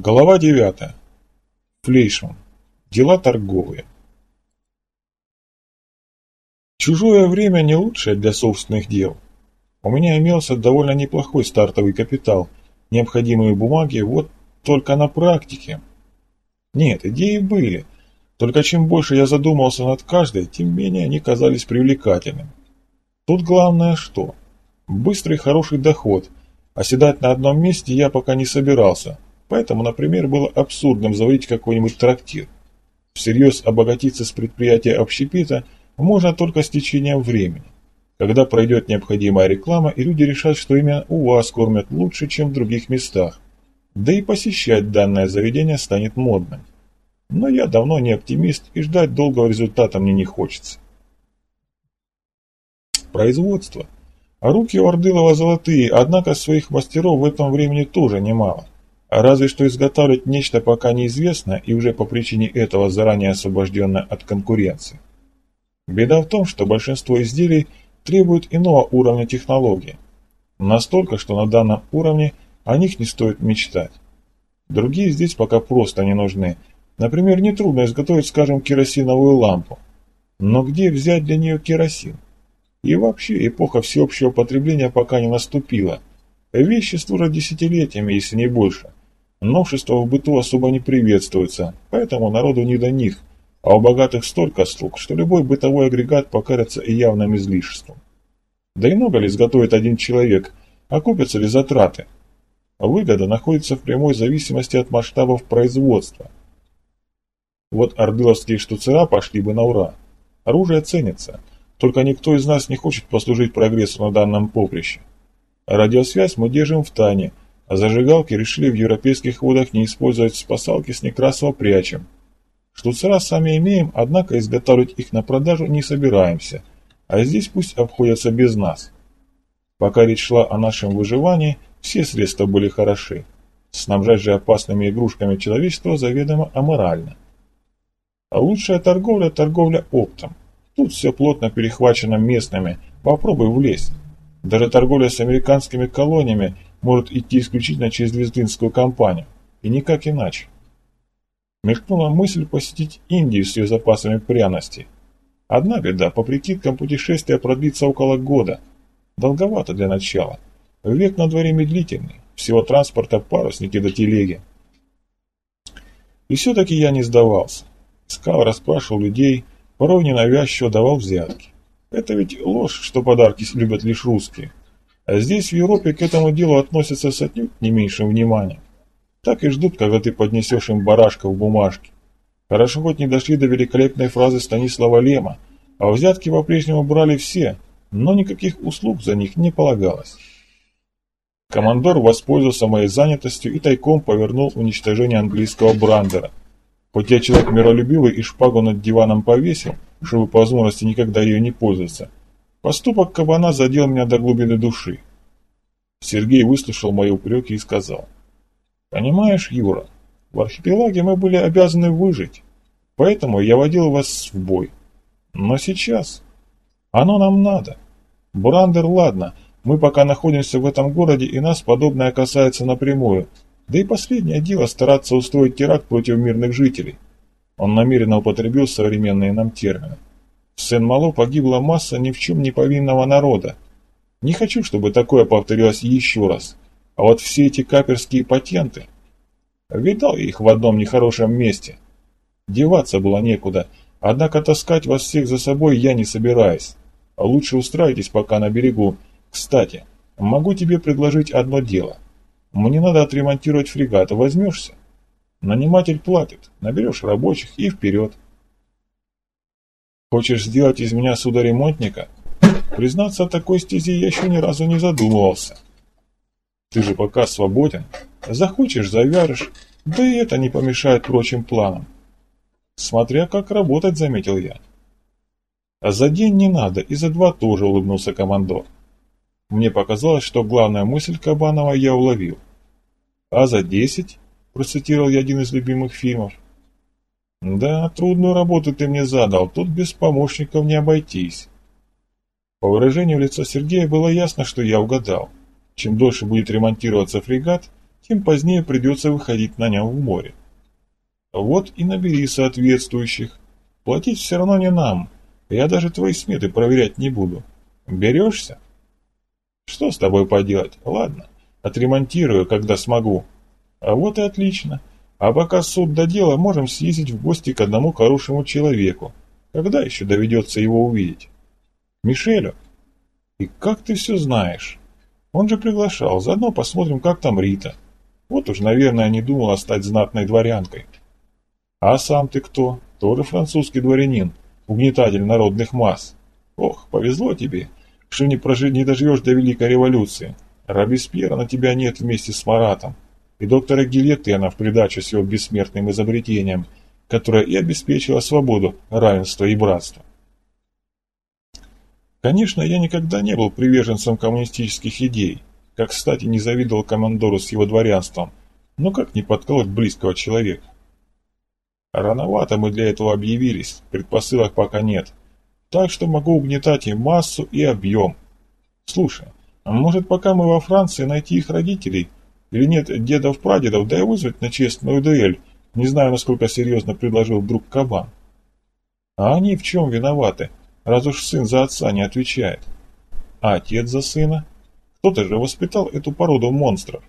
Глава 9. Флейшман. Дела торговые. Чужое время не лучшее для собственных дел. У меня имелся довольно неплохой стартовый капитал, необходимые бумаги, вот только на практике. Нет, идеи были, только чем больше я задумался над каждой, тем менее они казались привлекательными. Тут главное что? Быстрый хороший доход, оседать на одном месте я пока не собирался – Поэтому, например, было абсурдным заводить какой-нибудь трактир. Всерьез обогатиться с предприятия общепита можно только с течением времени, когда пройдет необходимая реклама и люди решат, что именно у вас кормят лучше, чем в других местах. Да и посещать данное заведение станет модным. Но я давно не оптимист и ждать долгого результата мне не хочется. Производство. А руки у Ордылова золотые, однако своих мастеров в этом времени тоже немало. Разве что изготавливать нечто пока неизвестно и уже по причине этого заранее освобожденное от конкуренции. Беда в том, что большинство изделий требуют иного уровня технологии. Настолько, что на данном уровне о них не стоит мечтать. Другие здесь пока просто не нужны. Например, нетрудно изготовить, скажем, керосиновую лампу. Но где взять для нее керосин? И вообще эпоха всеобщего потребления пока не наступила. Вещи служат десятилетиями, если не больше. Новшества в быту особо не приветствуются, поэтому народу не до них, а у богатых столько слуг, что любой бытовой агрегат покажется и явным излишеством. Да и много ли изготовит один человек, окупятся ли затраты? Выгода находится в прямой зависимости от масштабов производства. Вот ордыловские штуцера пошли бы на ура. Оружие ценится, только никто из нас не хочет послужить прогрессу на данном поприще. Радиосвязь мы держим в тайне – а зажигалки решили в европейских водах не использовать спасалки с Некрасова прячем. Штуцера сами имеем, однако изготавливать их на продажу не собираемся, а здесь пусть обходятся без нас. Пока речь шла о нашем выживании, все средства были хороши. Снабжать же опасными игрушками человечество заведомо аморально. А лучшая торговля – торговля оптом. Тут все плотно перехвачено местными, попробуй влезть. Даже торговля с американскими колониями – может идти исключительно через Вездынскую компанию, и никак иначе. Мелькнула мысль посетить Индию с ее запасами пряностей. Одна беда, по прикидкам путешествие продлится около года. Долговато для начала. Век на дворе медлительный, всего транспорта парусники до телеги. И все-таки я не сдавался. Искал, расспрашивал людей, порой ненавязчиво давал взятки. Это ведь ложь, что подарки любят лишь русские. А здесь, в Европе, к этому делу относятся с отнюдь не меньшим вниманием. Так и ждут, когда ты поднесешь им барашка в бумажке. Хорошо хоть не дошли до великолепной фразы Станислава Лема, а взятки по-прежнему брали все, но никаких услуг за них не полагалось. Командор воспользовался моей занятостью и тайком повернул уничтожение английского брандера. Хоть я человек миролюбивый и шпагу над диваном повесил, чтобы по возможности никогда ее не пользоваться, Поступок кабана задел меня до глубины души. Сергей выслушал мои упреки и сказал. «Понимаешь, Юра, в архипелаге мы были обязаны выжить, поэтому я водил вас в бой. Но сейчас оно нам надо. Брандер, ладно, мы пока находимся в этом городе, и нас подобное касается напрямую. Да и последнее дело стараться устроить теракт против мирных жителей». Он намеренно употребил современные нам термины. В Сен-Мало погибла масса ни в чем не повинного народа. Не хочу, чтобы такое повторилось еще раз. А вот все эти каперские патенты... Видал я их в одном нехорошем месте. Деваться было некуда, однако таскать вас всех за собой я не собираюсь. А лучше устраивайтесь пока на берегу. Кстати, могу тебе предложить одно дело. Мне надо отремонтировать фрегат, возьмешься? Наниматель платит, наберешь рабочих и вперед. Хочешь сделать из меня судоремонтника? Признаться, о такой стези я еще ни разу не задумывался. Ты же пока свободен. Захочешь, завяжешь. Да и это не помешает прочим планам. Смотря как работать, заметил я. А за день не надо, и за два тоже улыбнулся командор. Мне показалось, что главная мысль Кабанова я уловил. А за десять, процитировал я один из любимых фильмов, «Да, трудную работу ты мне задал, тут без помощников не обойтись». По выражению лица Сергея было ясно, что я угадал. Чем дольше будет ремонтироваться фрегат, тем позднее придется выходить на нем в море. Вот и набери соответствующих. Платить все равно не нам. Я даже твои сметы проверять не буду. Берешься? Что с тобой поделать? Ладно, отремонтирую, когда смогу. А вот и отлично. А пока суд до дела, можем съездить в гости к одному хорошему человеку. Когда еще доведется его увидеть? Мишелю? И как ты все знаешь? Он же приглашал, заодно посмотрим, как там Рита. Вот уж, наверное, не думала стать знатной дворянкой. А сам ты кто? Тоже французский дворянин, угнетатель народных масс. Ох, повезло тебе, что не, прожи, не доживешь до Великой революции. Робеспьера на тебя нет вместе с Маратом. И доктора Гильотена в придачу с его бессмертным изобретением, которое и обеспечило свободу, равенство и братство. Конечно, я никогда не был приверженцем коммунистических идей, как, кстати, не завидовал командору с его дворянством, но как не подколоть близкого человека? Рановато мы для этого объявились, предпосылок пока нет, так что могу угнетать и массу, и объем. Слушай, а может пока мы во Франции найти их родителей, или нет дедов-прадедов, да и вызвать на честную дуэль, не знаю, насколько серьезно предложил друг Кабан. А они в чем виноваты, раз уж сын за отца не отвечает? А отец за сына? Кто-то же воспитал эту породу монстров.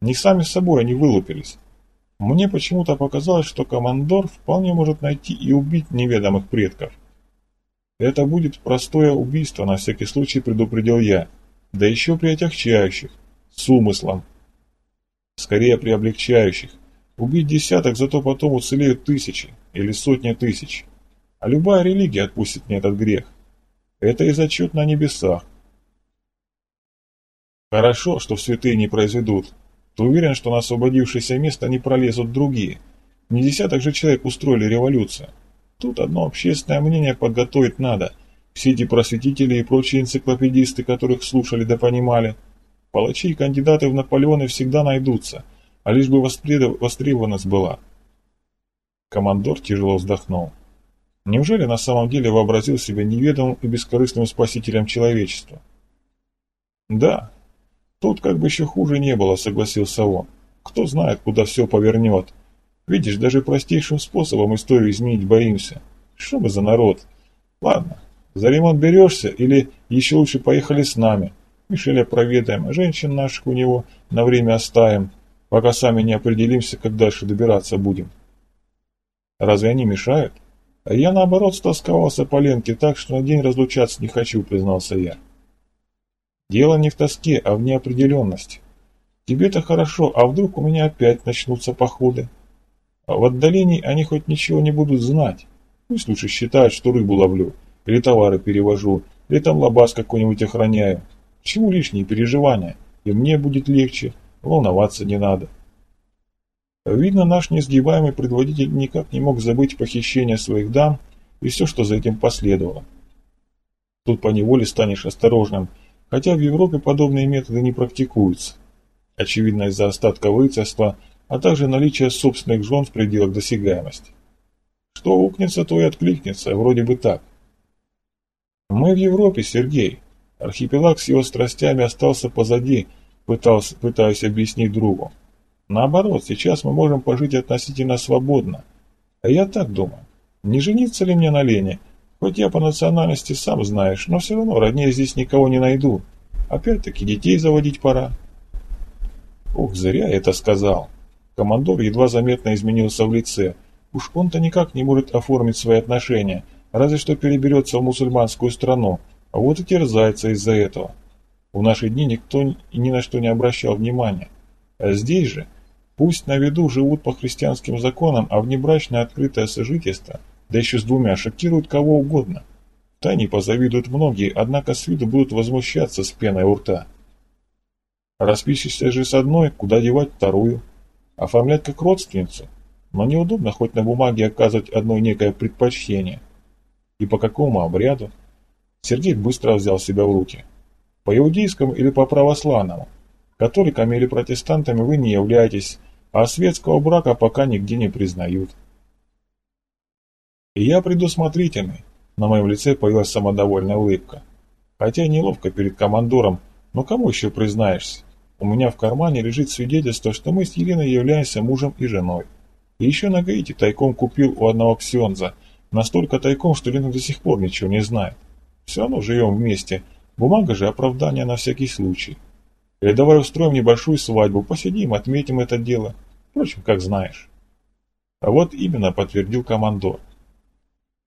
Не сами собой они вылупились. Мне почему-то показалось, что командор вполне может найти и убить неведомых предков. Это будет простое убийство, на всякий случай предупредил я. Да еще при отягчающих, с умыслом. Скорее при облегчающих. Убить десяток, зато потом уцелеют тысячи или сотни тысяч. А любая религия отпустит мне этот грех. Это и зачет на небесах. Хорошо, что в святые не произведут. Ты уверен, что на освободившееся место не пролезут другие? Не десяток же человек устроили революцию. Тут одно общественное мнение подготовить надо. Все эти просветители и прочие энциклопедисты, которых слушали да понимали. Палачи и кандидаты в Наполеоны всегда найдутся, а лишь бы востребованность была. Командор тяжело вздохнул. Неужели на самом деле вообразил себя неведомым и бескорыстным спасителем человечества? Да, Тут как бы еще хуже не было, согласился он. Кто знает, куда все повернет. Видишь, даже простейшим способом историю изменить боимся. Что мы за народ? Ладно, за ремонт берешься или еще лучше поехали с нами. Мишеля проведаем, а женщин наших у него на время оставим, пока сами не определимся, как дальше добираться будем. Разве они мешают? А я наоборот стосковался по Ленке так, что на день разлучаться не хочу, признался я. Дело не в тоске, а в неопределенности. Тебе-то хорошо, а вдруг у меня опять начнутся походы? А в отдалении они хоть ничего не будут знать. Пусть лучше считают, что рыбу ловлю, или товары перевожу, или там лабаз какой-нибудь охраняю. Чему лишние переживания? И мне будет легче, волноваться не надо. Видно, наш несгибаемый предводитель никак не мог забыть похищение своих дам и все, что за этим последовало. Тут поневоле станешь осторожным – хотя в Европе подобные методы не практикуются. Очевидно из-за остатка рыцарства, а также наличия собственных жен в пределах досягаемости. Что укнется, то и откликнется, вроде бы так. Мы в Европе, Сергей. Архипелаг с его страстями остался позади, пытался, пытаюсь объяснить другу. Наоборот, сейчас мы можем пожить относительно свободно. А я так думаю, не жениться ли мне на Лене, Хоть я по национальности сам знаешь, но все равно роднее здесь никого не найду. Опять-таки детей заводить пора. Ух, зря я это сказал. Командор едва заметно изменился в лице. Уж он-то никак не может оформить свои отношения, разве что переберется в мусульманскую страну, а вот и терзается из-за этого. В наши дни никто ни на что не обращал внимания. А здесь же, пусть на виду живут по христианским законам, а внебрачное открытое сожительство – да еще с двумя, шокируют кого угодно. Тайне позавидуют многие, однако с виду будут возмущаться с пеной у рта. Распишешься же с одной, куда девать вторую? Оформлять как родственницу? Но неудобно хоть на бумаге оказывать одно некое предпочтение. И по какому обряду? Сергей быстро взял себя в руки. По иудейскому или по православному? Католиками или протестантами вы не являетесь, а светского брака пока нигде не признают. И я предусмотрительный. На моем лице появилась самодовольная улыбка. Хотя неловко перед командором, но кому еще признаешься? У меня в кармане лежит свидетельство, что мы с Еленой являемся мужем и женой. И еще на Гаити тайком купил у одного ксенза. Настолько тайком, что Лена до сих пор ничего не знает. Все равно живем вместе. Бумага же оправдание на всякий случай. Или давай устроим небольшую свадьбу, посидим, отметим это дело. Впрочем, как знаешь. А вот именно подтвердил командор.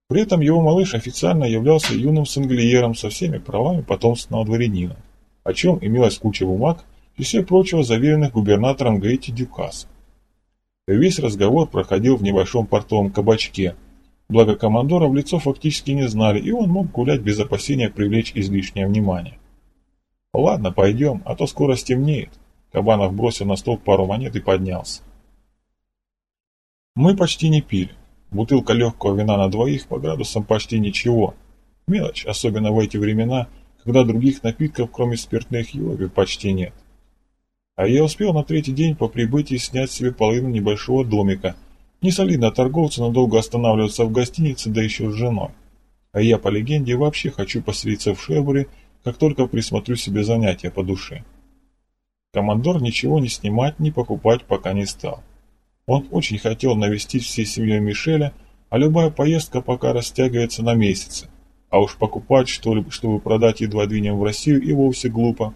При этом его малыш официально являлся юным санглиером со всеми правами потомственного дворянина, о чем имелась куча бумаг и все прочего заверенных губернатором Гаити Дюкаса. Весь разговор проходил в небольшом портовом кабачке, благо командора в лицо фактически не знали, и он мог гулять без опасения привлечь излишнее внимание. «Ладно, пойдем, а то скоро стемнеет», Кабанов бросил на стол пару монет и поднялся. Мы почти не пили. Бутылка легкого вина на двоих по градусам почти ничего. Мелочь, особенно в эти времена, когда других напитков, кроме спиртных Йови, почти нет. А я успел на третий день по прибытии снять себе половину небольшого домика. Не солидно торговцу надолго останавливаться в гостинице, да еще с женой. А я, по легенде, вообще хочу поселиться в Шербуре, как только присмотрю себе занятия по душе. Командор ничего не снимать, не покупать пока не стал. Он очень хотел навестить всей семьей Мишеля, а любая поездка пока растягивается на месяцы. А уж покупать что-либо, чтобы продать едва двинем в Россию, и вовсе глупо.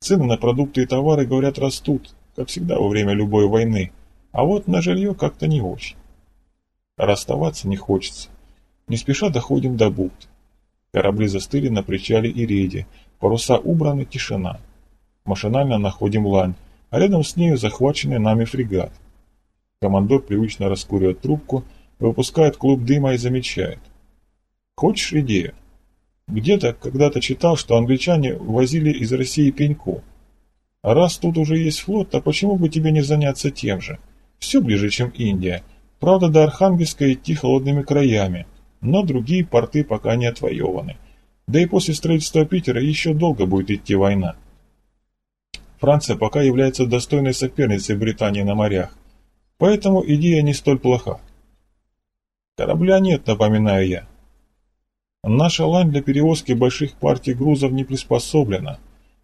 Цены на продукты и товары, говорят, растут, как всегда во время любой войны, а вот на жилье как-то не очень. Расставаться не хочется. Не спеша доходим до бухты. Корабли застыли на причале и рейде, паруса убраны, тишина. Машинально находим лань, а рядом с нею захваченный нами фрегат. Командор привычно раскуривает трубку, выпускает клуб дыма и замечает. Хочешь идею? Где-то когда-то читал, что англичане возили из России пеньку. А раз тут уже есть флот, то почему бы тебе не заняться тем же? Все ближе, чем Индия. Правда, до Архангельска идти холодными краями, но другие порты пока не отвоеваны. Да и после строительства Питера еще долго будет идти война. Франция пока является достойной соперницей Британии на морях. Поэтому идея не столь плоха. Корабля нет, напоминаю я. Наша лань для перевозки больших партий грузов не приспособлена.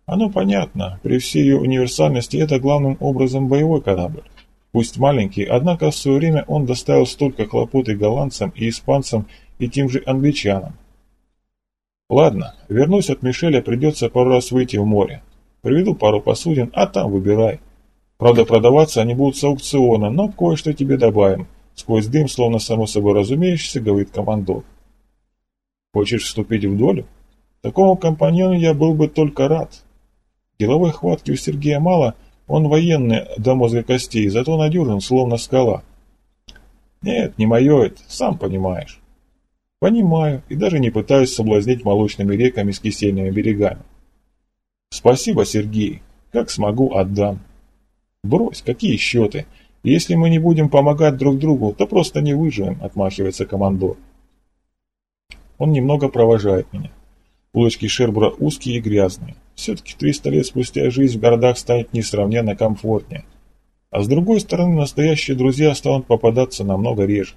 Оно понятно, при всей ее универсальности это главным образом боевой корабль. Пусть маленький, однако в свое время он доставил столько хлопот и голландцам, и испанцам, и тем же англичанам. Ладно, вернусь от Мишеля, придется пару раз выйти в море. Приведу пару посудин, а там выбирай. Правда, продаваться они будут с аукциона, но кое-что тебе добавим. Сквозь дым, словно само собой разумеющееся, говорит командор. Хочешь вступить в долю? Такому компаньону я был бы только рад. Деловой хватки у Сергея мало, он военный до мозга костей, зато надежен, словно скала. Нет, не мое это, сам понимаешь. Понимаю, и даже не пытаюсь соблазнить молочными реками с кисельными берегами. Спасибо, Сергей, как смогу, отдам. Брось, какие счеты? Если мы не будем помогать друг другу, то просто не выживем, отмахивается командор. Он немного провожает меня. Улочки Шербура узкие и грязные. Все-таки 300 лет спустя жизнь в городах станет несравненно комфортнее. А с другой стороны, настоящие друзья станут попадаться намного реже.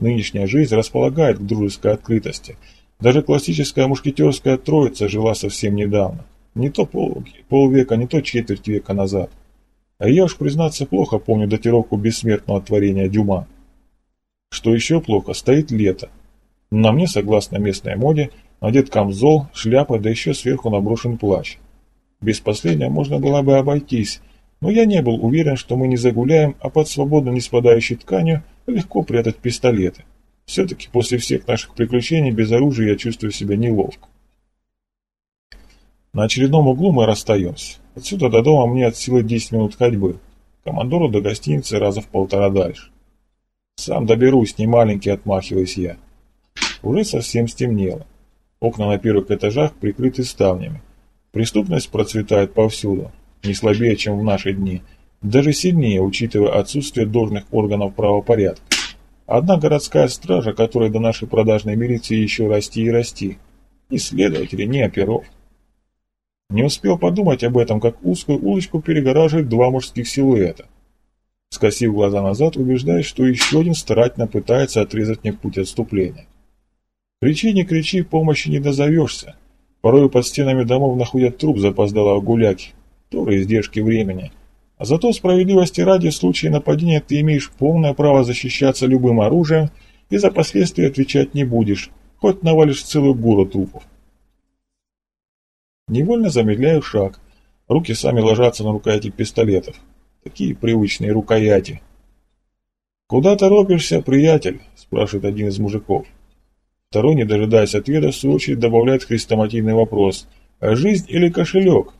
Нынешняя жизнь располагает к дружеской открытости. Даже классическая мушкетерская троица жила совсем недавно. Не то пол, полвека, не то четверть века назад. А я уж, признаться, плохо помню датировку бессмертного творения Дюма. Что еще плохо, стоит лето. На мне, согласно местной моде, надет камзол, шляпа, да еще сверху наброшен плащ. Без последнего можно было бы обойтись, но я не был уверен, что мы не загуляем, а под свободно не спадающей тканью легко прятать пистолеты. Все-таки после всех наших приключений без оружия я чувствую себя неловко. На очередном углу мы расстаемся. Отсюда до дома мне от силы 10 минут ходьбы. Командору до гостиницы раза в полтора дальше. Сам доберусь, не маленький, отмахиваюсь я. Уже совсем стемнело. Окна на первых этажах прикрыты ставнями. Преступность процветает повсюду, не слабее, чем в наши дни. Даже сильнее, учитывая отсутствие должных органов правопорядка. Одна городская стража, которой до нашей продажной милиции еще расти и расти. Ни следователей, ни оперов. Не успел подумать об этом, как узкую улочку перегораживают два мужских силуэта. Скосив глаза назад, убеждаясь, что еще один старательно пытается отрезать мне путь отступления. Кричи, не кричи, помощи не дозовешься. Порой под стенами домов находят труп запоздалого гуляки. тоже издержки времени. А зато справедливости ради в случае нападения ты имеешь полное право защищаться любым оружием и за последствия отвечать не будешь, хоть навалишь целую гору трупов. Невольно замедляю шаг. Руки сами ложатся на рукояти пистолетов. Такие привычные рукояти. «Куда торопишься, приятель?» – спрашивает один из мужиков. Второй, не дожидаясь ответа, в свою очередь добавляет хрестоматийный вопрос. «Жизнь или кошелек?»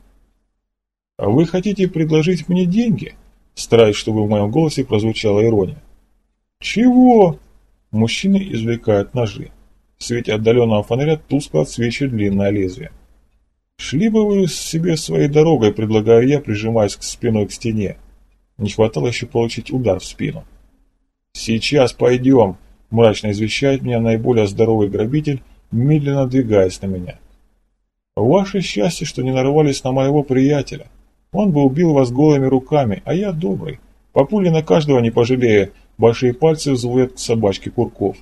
«А вы хотите предложить мне деньги?» Стараюсь, чтобы в моем голосе прозвучала ирония. «Чего?» Мужчины извлекают ножи. В свете отдаленного фонаря тускло отсвечивает длинное лезвие. «Шли бы вы себе своей дорогой», — предлагаю я, прижимаясь к спиной к стене. Не хватало еще получить удар в спину. «Сейчас пойдем», — мрачно извещает меня наиболее здоровый грабитель, медленно двигаясь на меня. «Ваше счастье, что не нарвались на моего приятеля. Он бы убил вас голыми руками, а я добрый. По пуле на каждого не пожалея, большие пальцы взводят к собачке курков.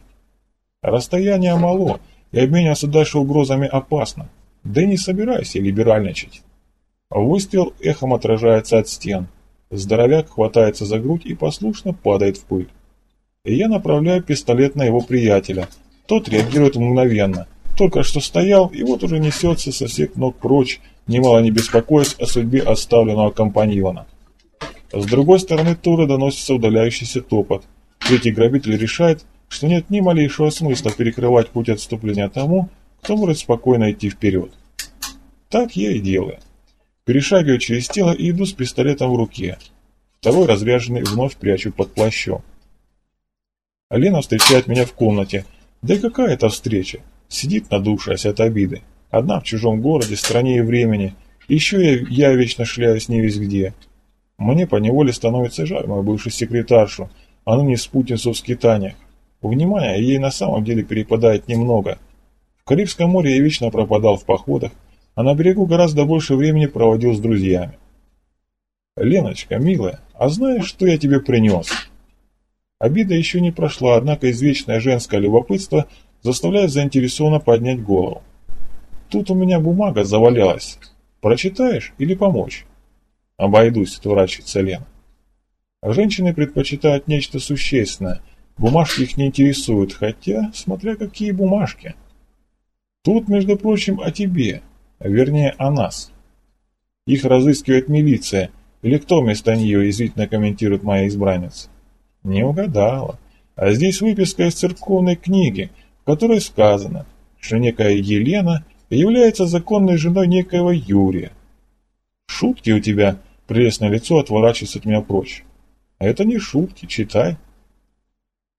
Расстояние мало, и обмениваться дальше угрозами опасно. Да и не собираюсь я либеральничать». Выстрел эхом отражается от стен. Здоровяк хватается за грудь и послушно падает в пыль и я направляю пистолет на его приятеля. Тот реагирует мгновенно. Только что стоял, и вот уже несется со всех ног прочь, немало не беспокоясь о судьбе оставленного компаньона. С другой стороны тура доносится удаляющийся топот. Третий грабитель решает, что нет ни малейшего смысла перекрывать путь отступления тому, кто может спокойно идти вперед. Так я и делаю. Перешагиваю через тело и иду с пистолетом в руке. Второй разряженный вновь прячу под плащом. Лена встречает меня в комнате. Да и какая это встреча? Сидит надувшаяся от обиды. Одна в чужом городе, стране и времени. Еще я, я вечно шляюсь не весь где. Мне поневоле становится жаль мою бывшую секретаршу, а ныне спутницу в скитаниях. Внимания ей на самом деле перепадает немного. В Карибском море я вечно пропадал в походах, а на берегу гораздо больше времени проводил с друзьями. «Леночка, милая, а знаешь, что я тебе принес?» Обида еще не прошла, однако извечное женское любопытство заставляет заинтересованно поднять голову. «Тут у меня бумага завалялась. Прочитаешь или помочь?» «Обойдусь», — отворачивается Лена. Женщины предпочитают нечто существенное. Бумажки их не интересуют, хотя, смотря какие бумажки. Тут, между прочим, о тебе, вернее, о нас. Их разыскивает милиция, или кто вместо нее извительно комментирует моя избранница. Не угадала. А здесь выписка из церковной книги, в которой сказано, что некая Елена является законной женой некоего Юрия. Шутки у тебя, прелестное лицо отворачивается от меня прочь. А это не шутки, читай.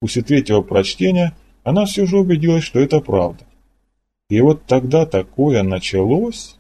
После третьего прочтения она все же убедилась, что это правда. И вот тогда такое началось...